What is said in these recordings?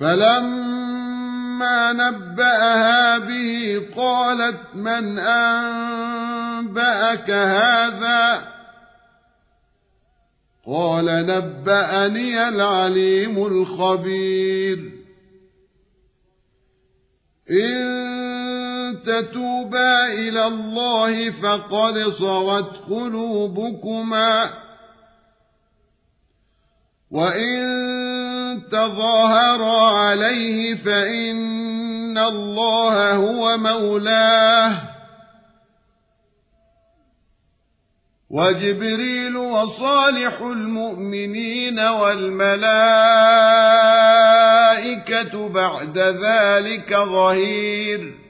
فلما نبأها به قالت من أنبأك هذا؟ قال نبأني العليم الخبير. إن تتوبا إلى الله فقد صغت قلوبكما. وإن تظاهرا عليه فإن الله هو مولاه. وجبريل وصالح المؤمنين والملائكة بعد ذلك ظهير.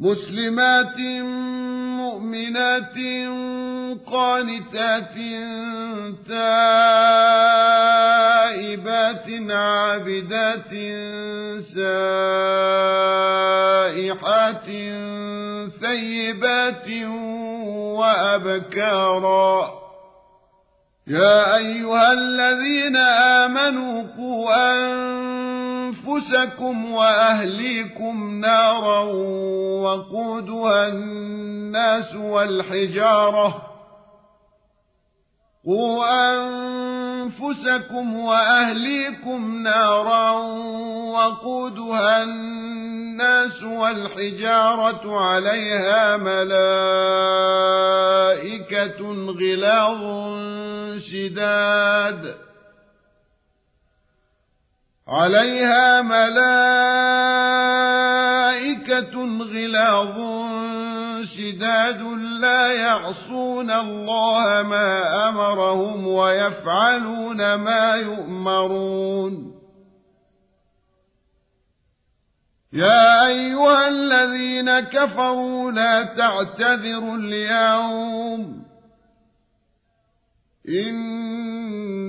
مسلمات مؤمنات قانتات تائبات عابدات سائحات ثيبات وأبكارا. يا أيها الذين آمنوا قوا وأهليكم نارا وقودها الناس والحجارة. قوا أنفسكم وأهليكم نارا وقودها الناس والحجارة. عليها ملائكة غلاظ شداد. عليها ملائكة غلاظ شداد لا يعصون الله ما أمرهم ويفعلون ما يؤمرون. يا أيها الذين كفروا لا تعتذروا اليوم.